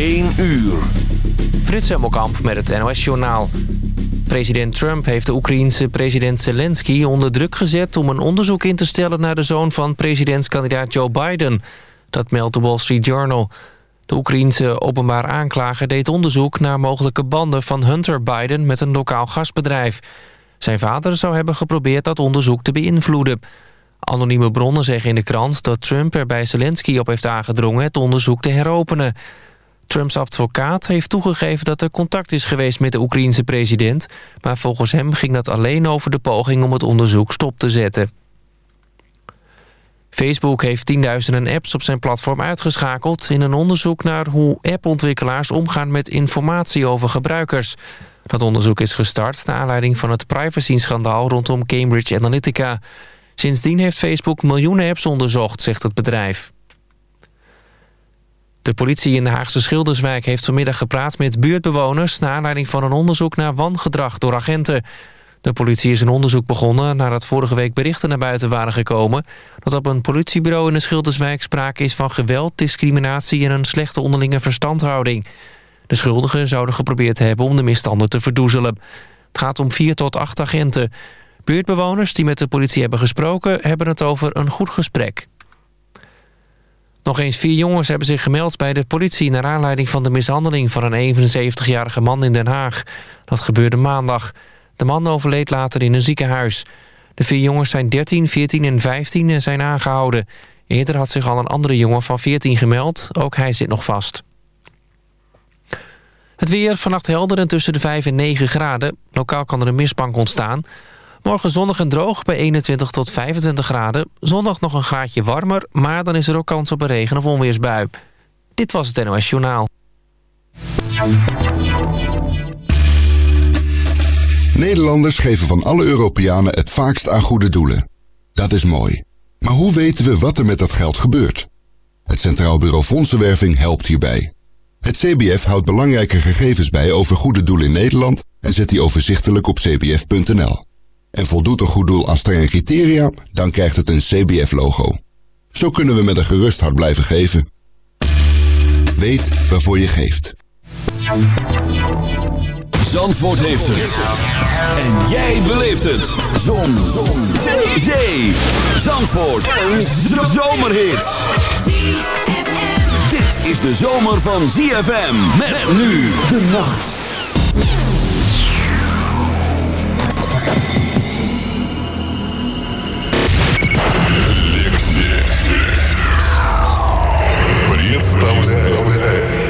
1 uur. Frits Hemmelkamp met het NOS-journaal. President Trump heeft de Oekraïense president Zelensky onder druk gezet... om een onderzoek in te stellen naar de zoon van presidentskandidaat Joe Biden. Dat meldt de Wall Street Journal. De Oekraïense openbaar aanklager deed onderzoek naar mogelijke banden van Hunter Biden... met een lokaal gasbedrijf. Zijn vader zou hebben geprobeerd dat onderzoek te beïnvloeden. Anonieme bronnen zeggen in de krant dat Trump er bij Zelensky op heeft aangedrongen... het onderzoek te heropenen... Trumps advocaat heeft toegegeven dat er contact is geweest met de Oekraïense president... maar volgens hem ging dat alleen over de poging om het onderzoek stop te zetten. Facebook heeft tienduizenden apps op zijn platform uitgeschakeld... in een onderzoek naar hoe appontwikkelaars omgaan met informatie over gebruikers. Dat onderzoek is gestart naar aanleiding van het privacy-schandaal rondom Cambridge Analytica. Sindsdien heeft Facebook miljoenen apps onderzocht, zegt het bedrijf. De politie in de Haagse Schilderswijk heeft vanmiddag gepraat met buurtbewoners... naar aanleiding van een onderzoek naar wangedrag door agenten. De politie is een onderzoek begonnen nadat vorige week berichten naar buiten waren gekomen... dat op een politiebureau in de Schilderswijk sprake is van geweld, discriminatie... en een slechte onderlinge verstandhouding. De schuldigen zouden geprobeerd hebben om de misstanden te verdoezelen. Het gaat om vier tot acht agenten. Buurtbewoners die met de politie hebben gesproken... hebben het over een goed gesprek. Nog eens vier jongens hebben zich gemeld bij de politie... naar aanleiding van de mishandeling van een 71-jarige man in Den Haag. Dat gebeurde maandag. De man overleed later in een ziekenhuis. De vier jongens zijn 13, 14 en 15 en zijn aangehouden. Eerder had zich al een andere jongen van 14 gemeld. Ook hij zit nog vast. Het weer vannacht helder en tussen de 5 en 9 graden. Lokaal kan er een mistbank ontstaan. Morgen zonnig en droog bij 21 tot 25 graden. Zondag nog een graadje warmer, maar dan is er ook kans op een regen- of onweersbui. Dit was het NOS Journaal. Nederlanders geven van alle Europeanen het vaakst aan goede doelen. Dat is mooi. Maar hoe weten we wat er met dat geld gebeurt? Het Centraal Bureau Fondsenwerving helpt hierbij. Het CBF houdt belangrijke gegevens bij over goede doelen in Nederland en zet die overzichtelijk op cbf.nl en voldoet een goed doel aan strenge criteria, dan krijgt het een CBF-logo. Zo kunnen we met een gerust hart blijven geven. Weet waarvoor je geeft. Zandvoort heeft het. En jij beleeft het. Zon. Zon. Zee. Zee. Zandvoort. Een zomerhit. Dit is de zomer van ZFM. Met nu de nacht. Estamos en el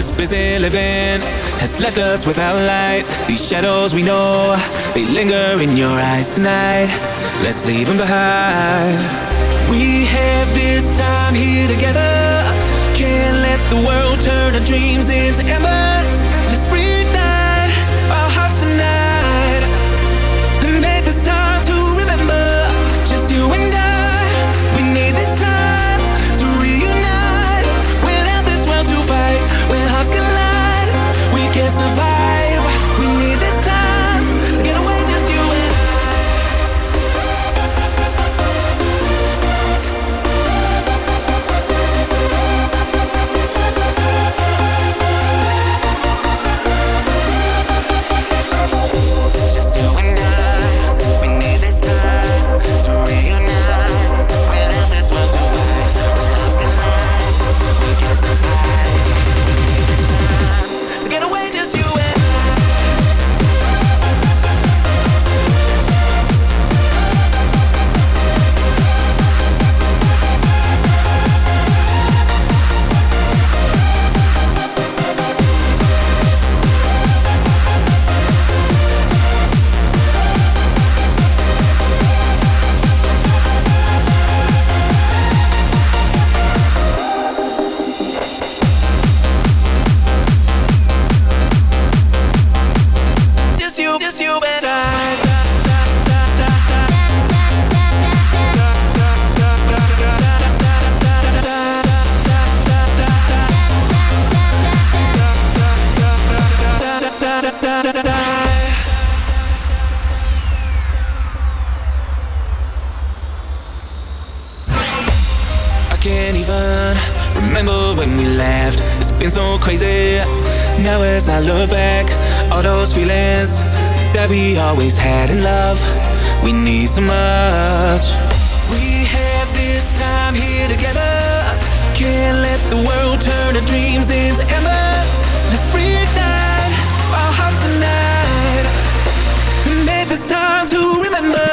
This busy living has left us without light. These shadows we know, they linger in your eyes tonight. Let's leave them behind. We have this time here together. Can't let the world turn our dreams into embers. we always had in love. We need so much. We have this time here together. Can't let the world turn our dreams into embers. Let's reignite our hearts tonight. And make this time to remember.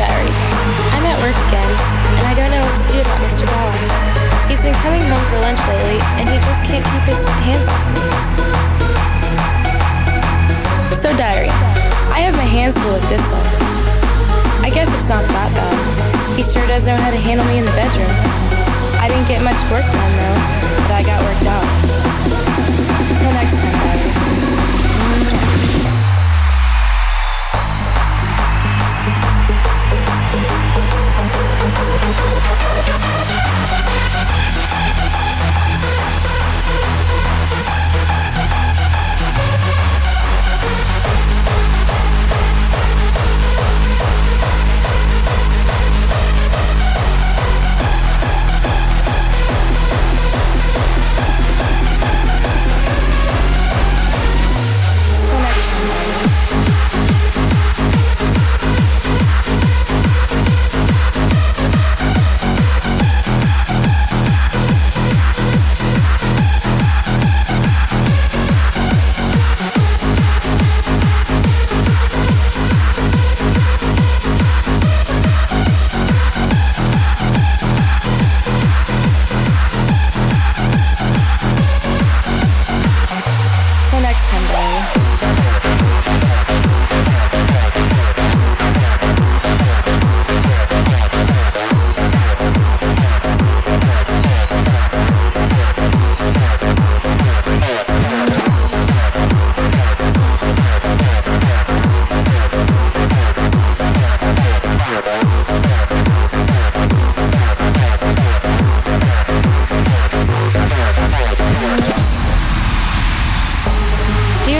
diary. I'm at work again, and I don't know what to do about Mr. Bauer. He's been coming home for lunch lately, and he just can't keep his hands off me. So, diary, I have my hands full with this one. I guess it's not that bad. He sure does know how to handle me in the bedroom. I didn't get much work done, though, but I got worked out. Till next time.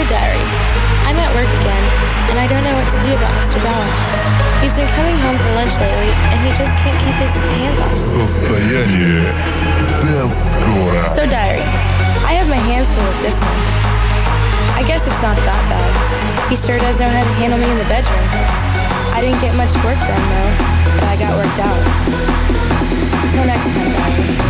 Dear Diary, I'm at work again, and I don't know what to do about Mr. Bauer. He's been coming home for lunch lately, and he just can't keep his hands off. Состояние Dance скоро. So, Diary, I have my hands full with this one. I guess it's not that bad. He sure does know how to handle me in the bedroom. I didn't get much work done, though, but I got worked out. Till next time, Diary.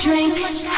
drink.